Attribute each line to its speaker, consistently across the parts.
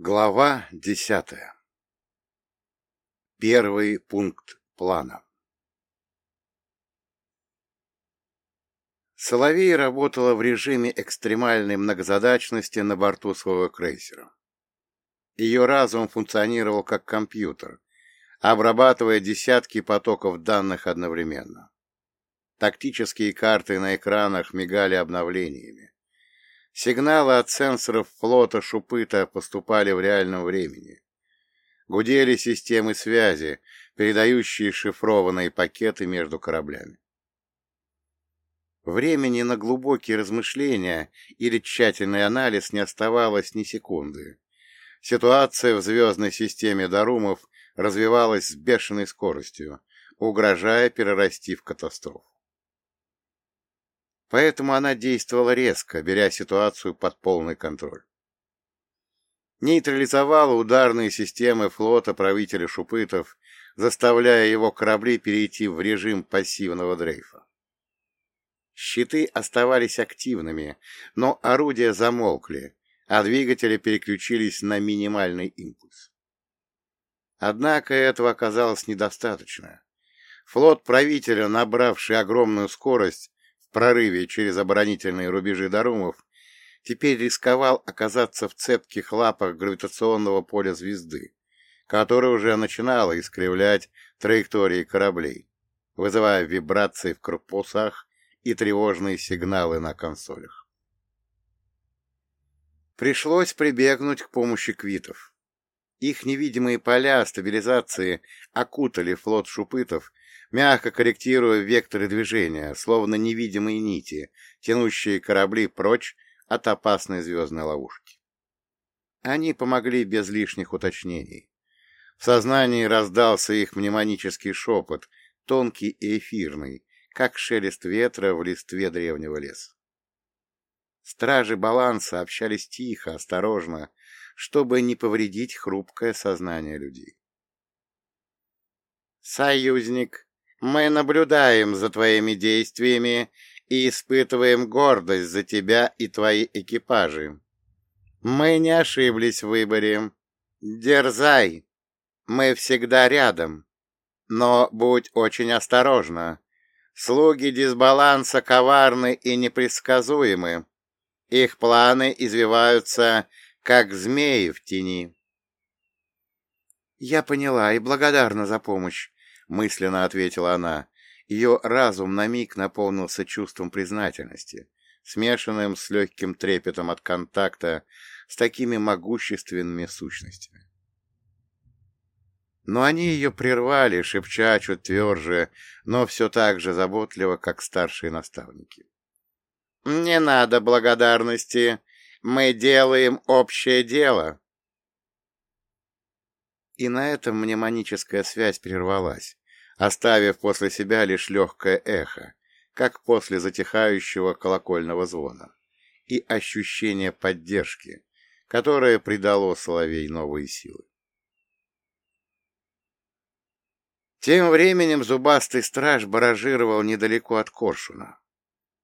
Speaker 1: Глава десятая. Первый пункт плана. Соловей работала в режиме экстремальной многозадачности на борту своего крейсера. Ее разум функционировал как компьютер, обрабатывая десятки потоков данных одновременно. Тактические карты на экранах мигали обновлениями. Сигналы от сенсоров флота Шупыта поступали в реальном времени. Гудели системы связи, передающие шифрованные пакеты между кораблями. Времени на глубокие размышления или тщательный анализ не оставалось ни секунды. Ситуация в звездной системе Дарумов развивалась с бешеной скоростью, угрожая перерасти в катастрофу. Поэтому она действовала резко, беря ситуацию под полный контроль. Нейтрализовала ударные системы флота правителя Шупытов, заставляя его корабли перейти в режим пассивного дрейфа. Щиты оставались активными, но орудия замолкли, а двигатели переключились на минимальный импульс. Однако этого оказалось недостаточно. Флот правителя, набравший огромную скорость, прорыве через оборонительные рубежи Дарумов, теперь рисковал оказаться в цепких лапах гравитационного поля звезды, которое уже начинало искривлять траектории кораблей, вызывая вибрации в корпусах и тревожные сигналы на консолях. Пришлось прибегнуть к помощи квитов. Их невидимые поля стабилизации окутали флот шупытов мягко корректируя векторы движения, словно невидимые нити, тянущие корабли прочь от опасной звездной ловушки. Они помогли без лишних уточнений. В сознании раздался их мнемонический шепот, тонкий и эфирный, как шелест ветра в листве древнего леса. Стражи баланса общались тихо, осторожно, чтобы не повредить хрупкое сознание людей. «Союзник, мы наблюдаем за твоими действиями и испытываем гордость за тебя и твои экипажи. Мы не ошиблись в выборе. Дерзай. Мы всегда рядом. Но будь очень осторожна. Слуги дисбаланса коварны и непредсказуемы. Их планы извиваются, как змеи в тени. Я поняла и благодарна за помощь. — мысленно ответила она. Ее разум на миг наполнился чувством признательности, смешанным с легким трепетом от контакта с такими могущественными сущностями. Но они ее прервали, шепча чуть тверже, но все так же заботливо, как старшие наставники. «Не надо благодарности. Мы делаем общее дело». И на этом мнемоническая связь прервалась, оставив после себя лишь легкое эхо, как после затихающего колокольного звона, и ощущение поддержки, которое придало Соловей новые силы. Тем временем зубастый страж баражировал недалеко от Коршуна.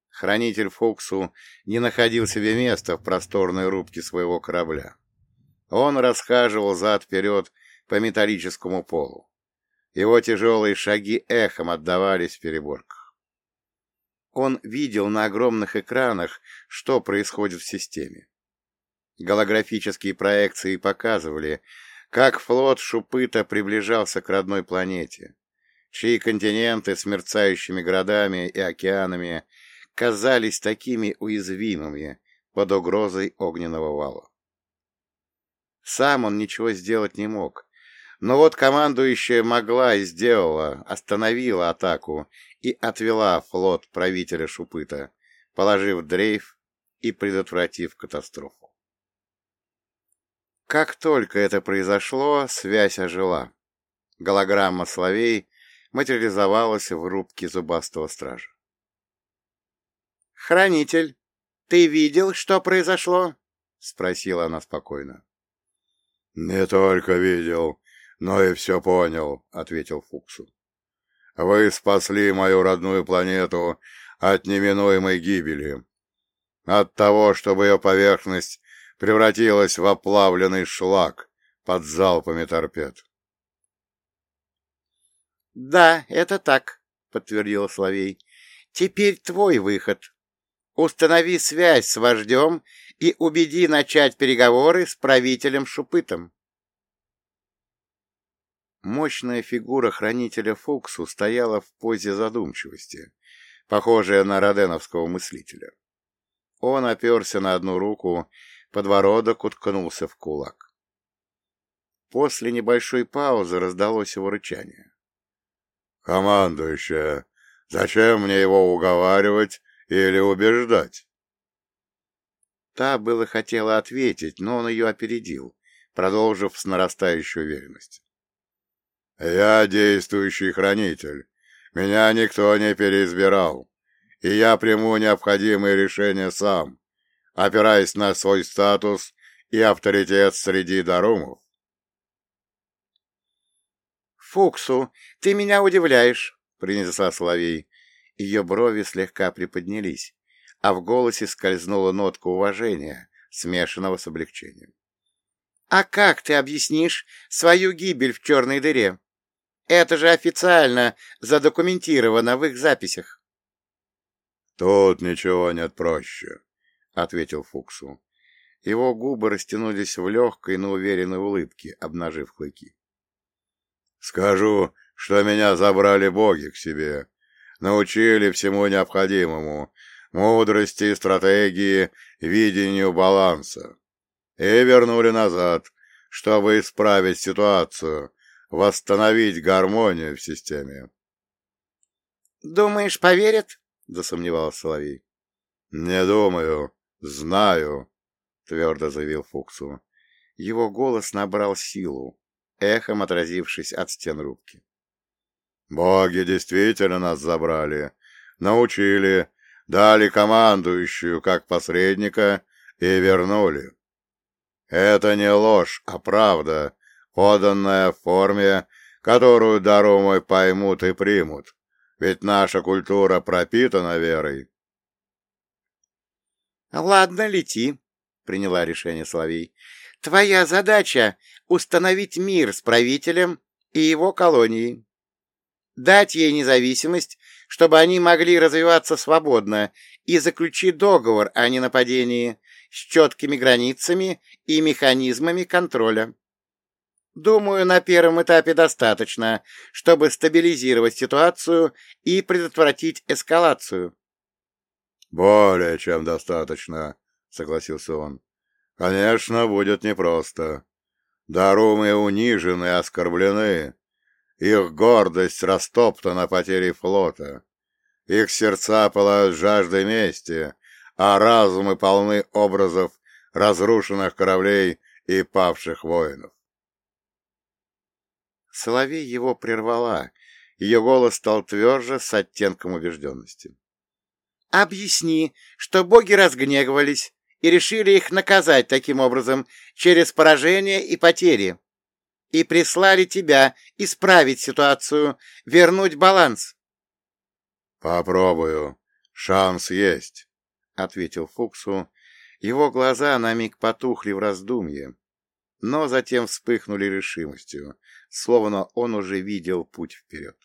Speaker 1: Хранитель Фоксу не находил себе места в просторной рубке своего корабля. Он расхаживал зад-вперед по металлическому полу. Его тяжелые шаги эхом отдавались в переборках. Он видел на огромных экранах, что происходит в системе. Голографические проекции показывали, как флот Шупыта приближался к родной планете, чьи континенты с мерцающими городами и океанами казались такими уязвимыми под угрозой огненного вала. Сам он ничего сделать не мог, но вот командующая могла и сделала, остановила атаку и отвела флот правителя Шупыта, положив дрейф и предотвратив катастрофу. Как только это произошло, связь ожила. Голограмма Соловей материализовалась в рубке зубастого стража. «Хранитель, ты видел, что произошло?» — спросила она спокойно.
Speaker 2: «Не только видел, но и все понял», — ответил Фуксу. «Вы спасли мою родную планету от неминуемой гибели, от того, чтобы ее поверхность превратилась в оплавленный шлак под залпами торпед.
Speaker 1: — Да, это так, — подтвердил Соловей. — Теперь твой выход. Установи связь с вождем и убеди начать переговоры с правителем Шупытом. Мощная фигура хранителя Фуксу стояла в позе задумчивости, похожая на роденовского мыслителя. Он оперся на одну руку, подбородок уткнулся в кулак. После небольшой паузы раздалось его рычание.
Speaker 2: «Командующая, зачем мне его уговаривать или убеждать?»
Speaker 1: Та было хотела ответить, но он ее опередил, продолжив с нарастающей уверенностью.
Speaker 2: «Я действующий хранитель. Меня никто не переизбирал, и я приму необходимые решения сам, опираясь на свой статус и авторитет среди дарумов.
Speaker 1: «Фуксу, ты меня удивляешь», — принесла Соловей. Ее брови слегка приподнялись, а в голосе скользнула нотка уважения, смешанного с облегчением. «А как ты объяснишь свою гибель в черной дыре? Это же официально задокументировано в их записях».
Speaker 2: «Тут ничего нет проще», — ответил Фуксу.
Speaker 1: Его губы растянулись в легкой, но уверенной улыбке, обнажив клыки.
Speaker 2: Скажу, что меня забрали боги к себе, научили всему необходимому, мудрости, стратегии, видению баланса, и вернули назад, чтобы исправить ситуацию, восстановить гармонию в системе.
Speaker 1: «Думаешь, поверят?» — засомневался Соловей.
Speaker 2: «Не думаю, знаю», — твердо заявил Фуксу.
Speaker 1: Его голос набрал силу, эхом отразившись от стен рубки.
Speaker 2: «Боги действительно нас забрали, научили, дали командующую как посредника и вернули. Это не ложь, а правда, поданная в форме, которую даромой поймут и примут, ведь наша культура пропитана верой».
Speaker 1: «Ладно, лети», — приняла решение Соловей. «Твоя задача установить мир с правителем и его колонией, дать ей независимость, чтобы они могли развиваться свободно, и заключить договор о ненападении с четкими границами и механизмами контроля. Думаю, на первом этапе достаточно, чтобы стабилизировать ситуацию и предотвратить эскалацию.
Speaker 2: — Более чем достаточно, — согласился он. — Конечно, будет непросто. Дарумы унижены и оскорблены. Их гордость растоптана потерей флота. Их сердца пылают жаждой мести, а разумы полны образов разрушенных кораблей и павших воинов.
Speaker 1: Соловей его прервала. Ее голос стал тверже с оттенком убежденности. «Объясни, что боги разгневались и решили их наказать таким образом через поражение и потери. И прислали тебя исправить ситуацию, вернуть баланс.
Speaker 2: — Попробую. Шанс есть, — ответил Фуксу.
Speaker 1: Его глаза на миг потухли в раздумье, но затем вспыхнули решимостью, словно он уже видел путь вперед.